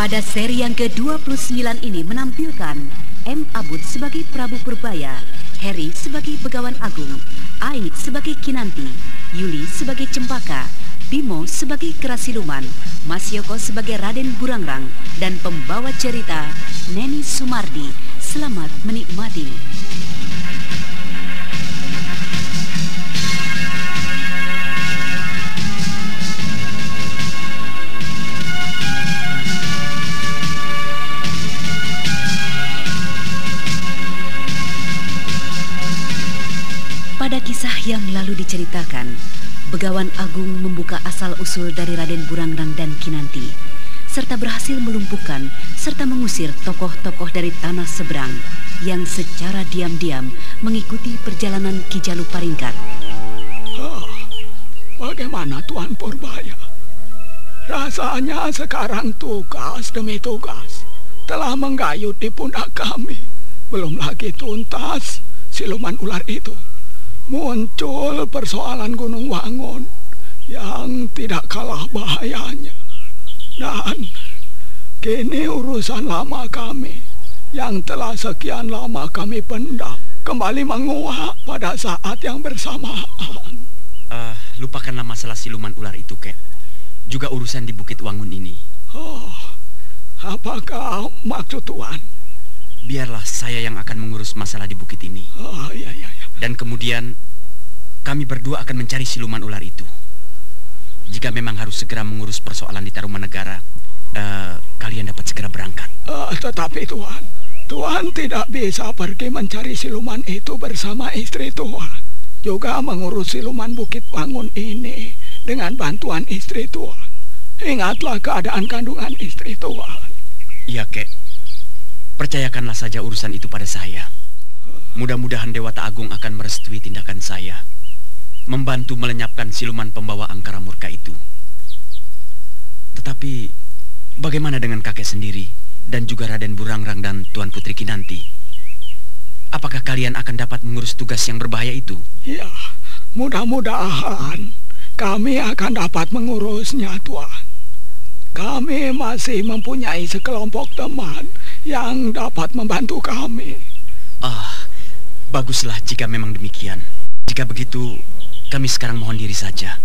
Pada seri yang ke-29 ini menampilkan M. Abud sebagai Prabu Purbaya, Harry sebagai Begawan Agung, Ait sebagai Kinanti, Yuli sebagai Cempaka, Bimo sebagai Kerasiluman, Mas Yoko sebagai Raden Burangrang, dan pembawa cerita Neni Sumardi. Selamat menikmati. Diceritakan, Begawan Agung membuka asal-usul dari Raden Burangrang dan Kinanti, serta berhasil melumpuhkan serta mengusir tokoh-tokoh dari tanah seberang yang secara diam-diam mengikuti perjalanan Ki Jalu Paringkat. Ah, bagaimana Tuan Purbaya? Rasanya sekarang tugas demi tugas telah menggayut di pundak kami. Belum lagi tuntas siluman ular itu muncul persoalan Gunung Wangun yang tidak kalah bahayanya. Dan kini urusan lama kami yang telah sekian lama kami pendam kembali menguak pada saat yang bersamaan. Uh, lupakanlah masalah siluman ular itu, Kek. Juga urusan di Bukit Wangun ini. Oh, apakah maksud Tuan? Biarlah saya yang akan mengurus masalah di bukit ini. Oh, iya, iya, iya. Dan kemudian kami berdua akan mencari siluman ular itu. Jika memang harus segera mengurus persoalan di Tarumanegara, uh, kalian dapat segera berangkat. Uh, tetapi Tuhan, Tuhan tidak bisa pergi mencari siluman itu bersama istri Tuhan. Juga mengurus siluman Bukit Wangun ini dengan bantuan istri Tuhan. Ingatlah keadaan kandungan istri Tuhan. Iya, Kek. Percayakanlah saja urusan itu pada saya. Mudah-mudahan Dewata Agung akan merestui tindakan saya. Membantu melenyapkan siluman pembawa angkara murka itu. Tetapi bagaimana dengan kakek sendiri dan juga Raden Burangrang dan Tuan Putri Kinanti? Apakah kalian akan dapat mengurus tugas yang berbahaya itu? Ya, mudah-mudahan kami akan dapat mengurusnya, Tuan. Kami masih mempunyai sekelompok teman yang dapat membantu kami. Ah, baguslah jika memang demikian. Jika begitu, kami sekarang mohon diri saja.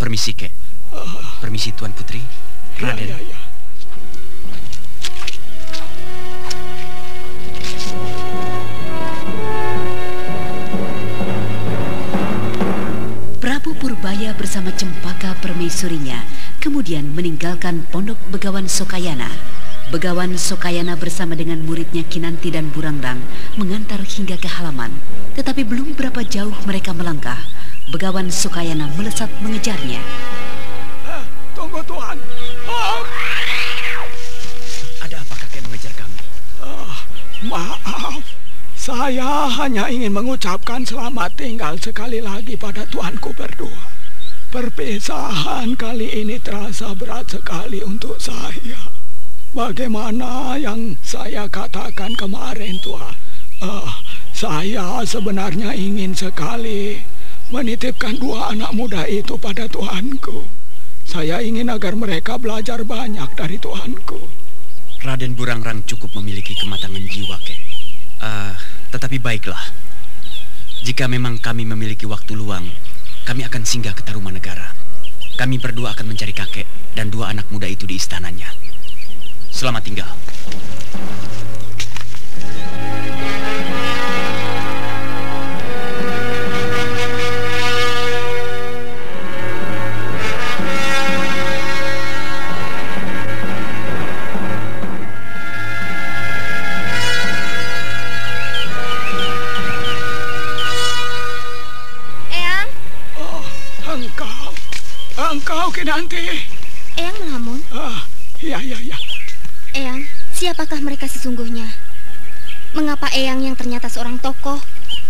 Permisi, Kek. Permisi, Tuan Putri. Raden. Ya, ya, ya. Prabu Purbaya bersama Cempaka permaisurinya kemudian meninggalkan pondok Begawan Sokayana. Begawan Sokayana bersama dengan muridnya Kinanti dan Burangrang mengantar hingga ke halaman. Tetapi belum berapa jauh mereka melangkah, Begawan Sokayana melesat mengejarnya. Tunggu Tuhan. Oh. Ada apa kakek mengejar kami? Uh, maaf, saya hanya ingin mengucapkan selamat tinggal sekali lagi pada Tuanku berdua. Perpisahan kali ini terasa berat sekali untuk saya. Bagaimana yang saya katakan kemarin, Tuhan? Uh, saya sebenarnya ingin sekali menitipkan dua anak muda itu pada Tuhanku. Saya ingin agar mereka belajar banyak dari Tuhanku. Raden Burangrang cukup memiliki kematangan jiwa, Kek. Uh, tetapi baiklah. Jika memang kami memiliki waktu luang, kami akan singgah ke Tarumanegara. Kami berdua akan mencari kakek dan dua anak muda itu di istananya. Selamat tinggal. Mereka sesungguhnya? Mengapa Eyang yang ternyata seorang tokoh,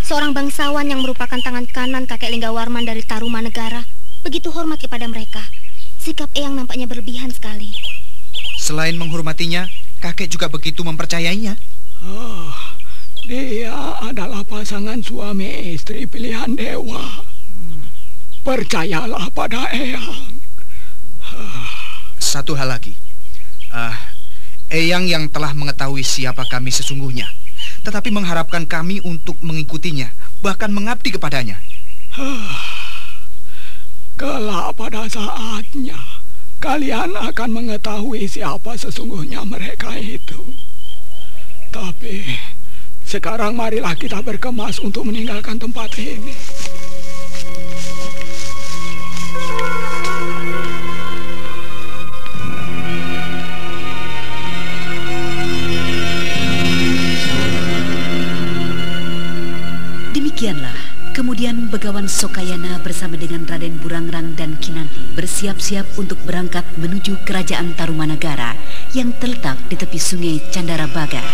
seorang bangsawan yang merupakan tangan kanan kakek Linggawarman dari Tarumanegara, begitu hormat kepada mereka? Sikap Eyang nampaknya berlebihan sekali. Selain menghormatinya, kakek juga begitu mempercayainya. Oh, dia adalah pasangan suami istri pilihan dewa. Percayalah pada Eyang. Satu hal lagi. Uh, Eyang yang telah mengetahui siapa kami sesungguhnya, tetapi mengharapkan kami untuk mengikutinya, bahkan mengabdi kepadanya. Kelak pada saatnya, kalian akan mengetahui siapa sesungguhnya mereka itu. Tapi sekarang marilah kita berkemas untuk meninggalkan tempat ini. Demikianlah, kemudian Begawan Sokayana bersama dengan Raden Burangrang dan Kinanti bersiap-siap untuk berangkat menuju kerajaan Tarumanagara yang terletak di tepi sungai Candarabaga.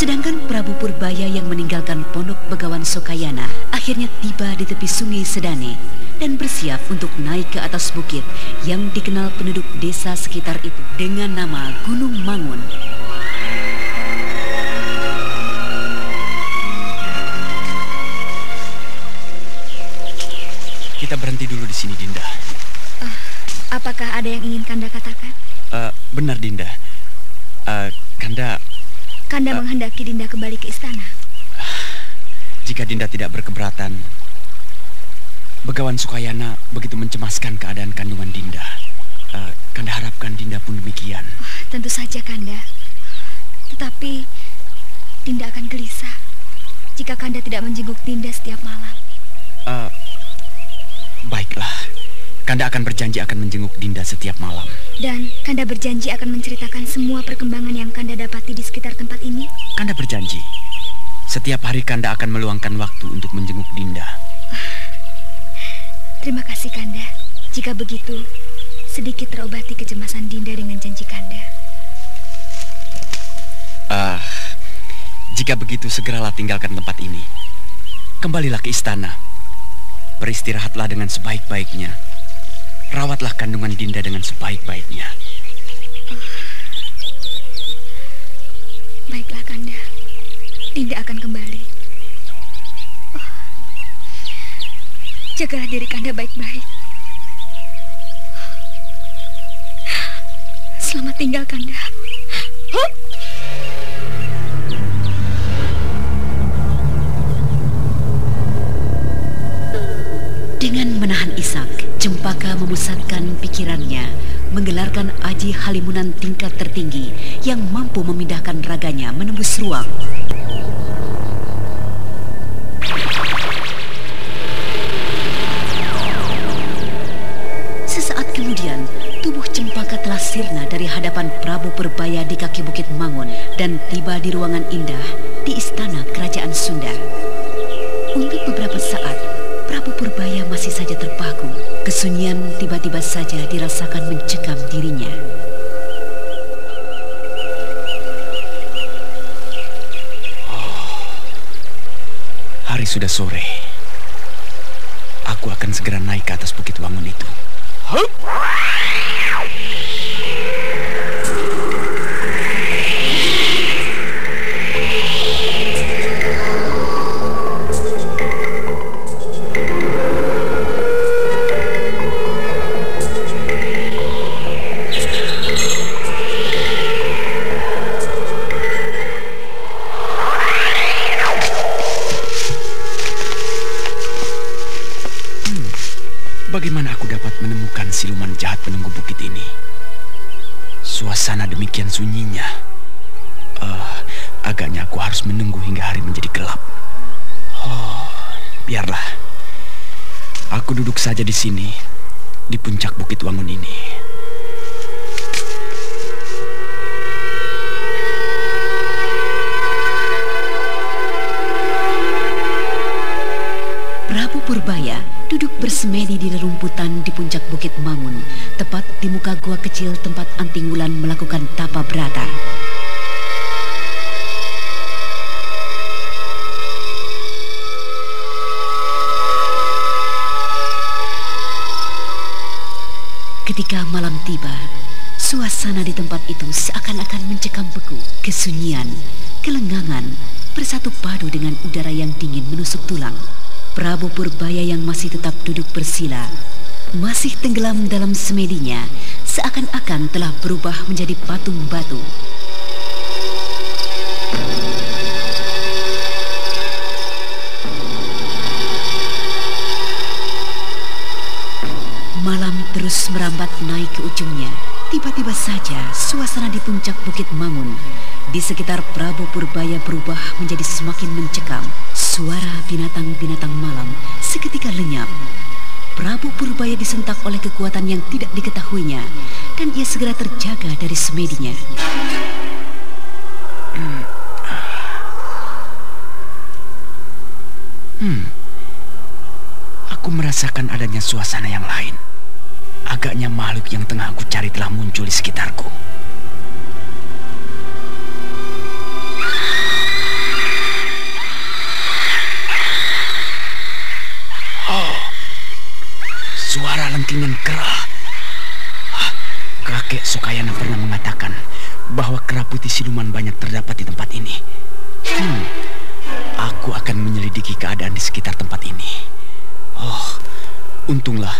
Sedangkan Prabu Purbaya yang meninggalkan pondok Begawan Sokayana akhirnya tiba di tepi sungai Sedane dan bersiap untuk naik ke atas bukit yang dikenal penduduk desa sekitar itu dengan nama Gunung Mangun. Kita berhenti dulu di sini, Dinda. Uh, apakah ada yang ingin Kanda katakan? Uh, benar, Dinda. Uh, Kanda... Kanda uh, menghendaki Dinda kembali ke istana. Jika Dinda tidak berkeberatan, Begawan Sukayana begitu mencemaskan keadaan kandungan Dinda. Uh, Kanda harapkan Dinda pun demikian. Oh, tentu saja Kanda. Tetapi Dinda akan gelisah jika Kanda tidak menjenguk Dinda setiap malam. Uh, baiklah. Kanda akan berjanji akan menjenguk Dinda setiap malam. Dan Kanda berjanji akan menceritakan semua perkembangan yang Kanda dapati di sekitar tempat ini? Kanda berjanji. Setiap hari Kanda akan meluangkan waktu untuk menjenguk Dinda. Terima kasih Kanda. Jika begitu, sedikit terobati kecemasan Dinda dengan janji Kanda. Ah, uh, jika begitu segeralah tinggalkan tempat ini. Kembalilah ke istana. Beristirahatlah dengan sebaik-baiknya. Rawatlah kandungan Dinda dengan sebaik-baiknya. Uh, baiklah Kanda. Dinda akan kembali. Jagalah diri Kanda baik-baik. Selamat tinggal, Kanda. Dengan menahan isak, Cempaka memusatkan pikirannya, menggelarkan aji halimunan tingkat tertinggi yang mampu memindahkan raganya menembus ruang. Kemudian, tubuh Cempaka telah sirna dari hadapan Prabu Purbaya di kaki Bukit Mangun dan tiba di ruangan indah di istana kerajaan Sunda. Untuk beberapa saat, Prabu Purbaya masih saja terpaku. Kesunyian tiba-tiba saja dirasakan mencekam dirinya. Oh, hari sudah sore. Aku akan segera naik ke atas Bukit Wangun itu. Menemukan siluman jahat penunggu bukit ini. Suasana demikian sunyinya. Uh, agaknya aku harus menunggu hingga hari menjadi gelap. Oh, biarlah. Aku duduk saja di sini, di puncak Bukit Wangun ini. Purbaya duduk bersemedi di rerumputan di puncak Bukit Mangun, tepat di muka gua kecil tempat Anting Wulan melakukan tapa berata. Ketika malam tiba, suasana di tempat itu seakan-akan mencekam beku, kesunyian, kelengangan, bersatu padu dengan udara yang dingin menusuk tulang. Prabu Purbaya yang masih tetap duduk bersila, masih tenggelam dalam semedinya, seakan-akan telah berubah menjadi patung batu. Malam terus merambat naik ke ujungnya. Tiba-tiba saja suasana di puncak Bukit Mangun di sekitar Prabu Purbaya berubah menjadi semakin mencekam. Suara binatang-binatang malam seketika lenyap. Prabu Purbaya disentak oleh kekuatan yang tidak diketahuinya dan ia segera terjaga dari semedinya. Hmm. Aku merasakan adanya suasana yang lain. Agaknya makhluk yang tengah aku cari telah muncul di sekitarku. Kakek Sokayana pernah mengatakan bahwa kera putih siluman banyak terdapat di tempat ini. Hmm, aku akan menyelidiki keadaan di sekitar tempat ini. Oh, untunglah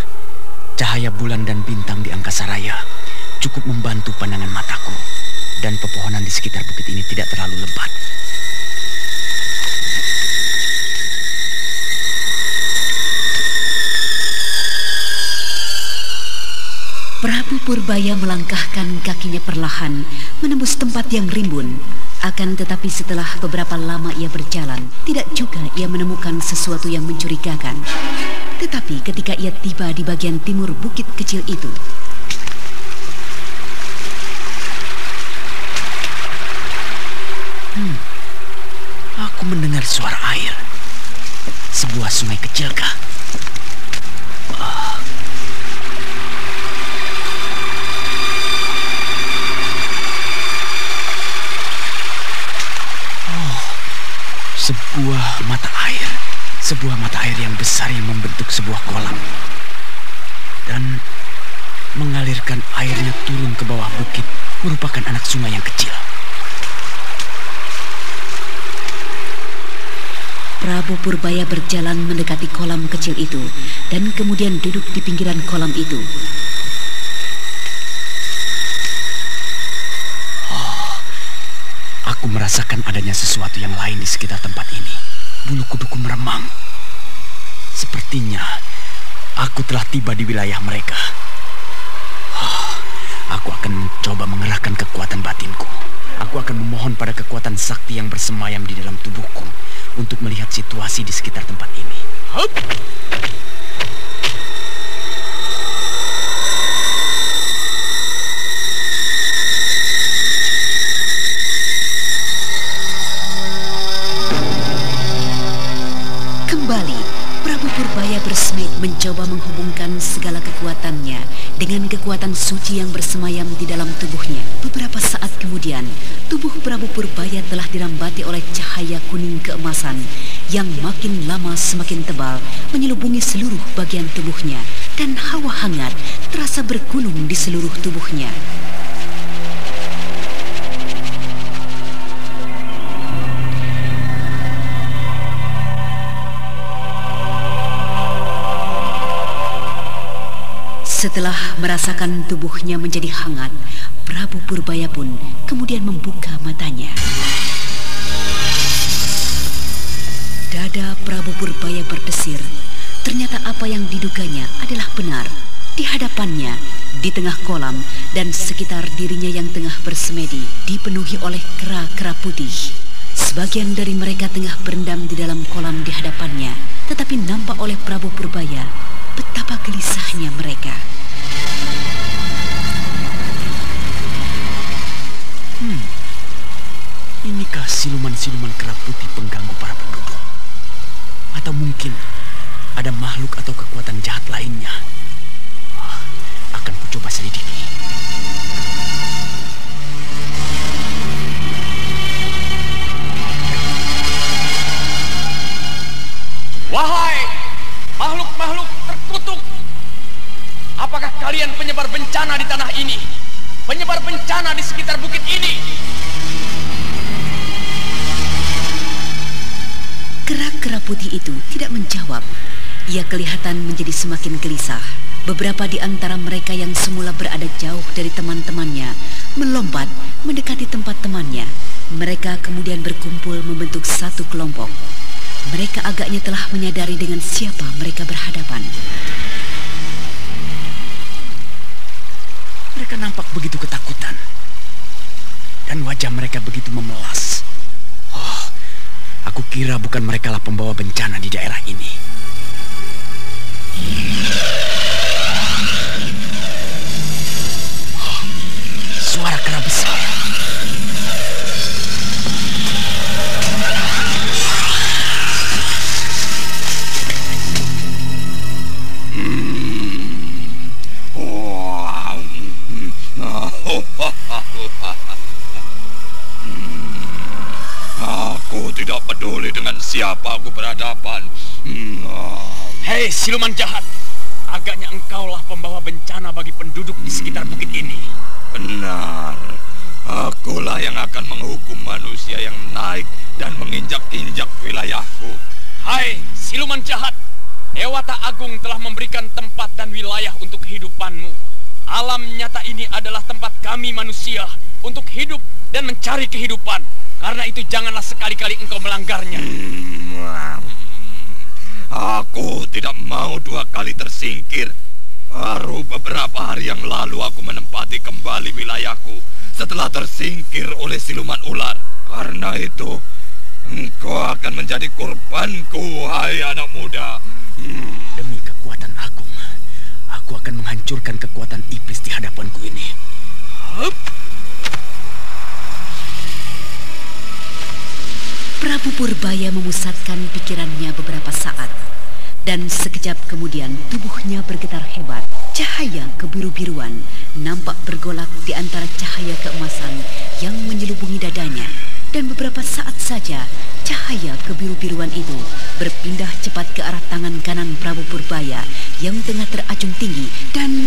cahaya bulan dan bintang di angkasa raya cukup membantu pandangan mataku dan pepohonan di sekitar bukit ini tidak terlalu lebat. Prabu Purbaya melangkahkan kakinya perlahan menembus tempat yang rimbun. Akan tetapi setelah beberapa lama ia berjalan, tidak juga ia menemukan sesuatu yang mencurigakan. Tetapi ketika ia tiba di bagian timur bukit kecil itu, hmm, aku mendengar suara air. Sebuah sungai kecil kah? Sebuah mata air. Sebuah mata air yang besar yang membentuk sebuah kolam. Dan mengalirkan airnya turun ke bawah bukit merupakan anak sungai yang kecil. Prabu Purbaya berjalan mendekati kolam kecil itu dan kemudian duduk di pinggiran kolam itu. Aku merasakan adanya sesuatu yang lain di sekitar tempat ini. Bulu kuduku meremang. Sepertinya aku telah tiba di wilayah mereka. Oh, aku akan mencoba mengerahkan kekuatan batinku. Aku akan memohon pada kekuatan sakti yang bersemayam di dalam tubuhku untuk melihat situasi di sekitar tempat ini. Hup! Mencoba menghubungkan segala kekuatannya dengan kekuatan suci yang bersemayam di dalam tubuhnya. Beberapa saat kemudian, tubuh Prabu Purbaya telah dirambati oleh cahaya kuning keemasan yang makin lama semakin tebal menyelubungi seluruh bagian tubuhnya dan hawa hangat terasa bergunung di seluruh tubuhnya. Setelah merasakan tubuhnya menjadi hangat, Prabu Purbaya pun kemudian membuka matanya. Dada Prabu Purbaya berdesir. Ternyata apa yang diduganya adalah benar. Di hadapannya, di tengah kolam dan sekitar dirinya yang tengah bersemedi dipenuhi oleh kera-kera putih. Sebagian dari mereka tengah berendam di dalam kolam di hadapannya, tetapi nampak oleh Prabu Purbaya betapa gelisahnya mereka. Hmm, inikah siluman-siluman kera putih pengganggu para penduduk? Atau mungkin ada makhluk atau kekuatan jahat lainnya? Ah, akan kucoba selidiki. Kalian penyebar bencana di tanah ini? Penyebar bencana di sekitar bukit ini? Kera-kera putih itu tidak menjawab. Ia kelihatan menjadi semakin gelisah. Beberapa di antara mereka yang semula berada jauh dari teman-temannya melompat mendekati tempat temannya. Mereka kemudian berkumpul membentuk satu kelompok. Mereka agaknya telah menyadari dengan siapa mereka berhadapan. Nampak begitu ketakutan. Dan wajah mereka begitu memelas. Oh, aku kira bukan mereka lah pembawa bencana di daerah ini. Oh, suara kera besar. Tidak peduli dengan siapa aku berhadapan. Hmm, ah. Hei siluman jahat, agaknya engkaulah pembawa bencana bagi penduduk di sekitar bukit ini. Benar. Akulah yang akan menghukum manusia yang naik dan menginjak-injak wilayahku. Hai siluman jahat, Dewata Agung telah memberikan tempat dan wilayah untuk kehidupanmu. Alam nyata ini adalah tempat kami manusia untuk hidup dan mencari kehidupan. Karena itu janganlah sekali-kali engkau melanggarnya. Hmm, Aku tidak mau dua kali tersingkir. Baru beberapa hari yang lalu aku menempati kembali wilayahku setelah tersingkir oleh siluman ular. Karena itu, engkau akan menjadi korbanku, hai anak muda. Hmm. Demi kekuatan agung, aku akan menghancurkan kekuatan iblis di hadapanku ini. Hup. Prabu Purbaya memusatkan pikirannya beberapa saat. Dan sekejap kemudian tubuhnya bergetar hebat. Cahaya kebiru-biruan nampak bergolak di antara cahaya keemasan yang menyelubungi dadanya. Dan beberapa saat saja cahaya kebiru-biruan itu berpindah cepat ke arah tangan kanan Prabu Purbaya yang tengah teracung tinggi dan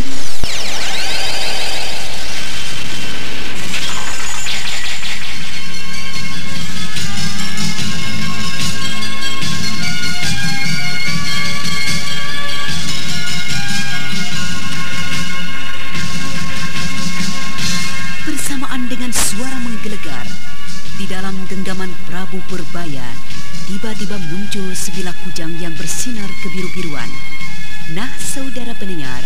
Prabu Purbaya tiba-tiba muncul sebilah kujang yang bersinar kebiru-biruan. Nah, saudara pendengar,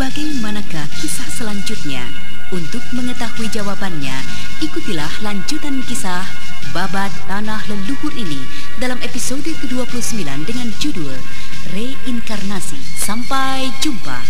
bagaimanakah kisah selanjutnya? Untuk mengetahui jawabannya, ikutilah lanjutan kisah Babat Tanah Leluhur ini dalam episode ke-29 dengan judul Reinkarnasi. Sampai jumpa.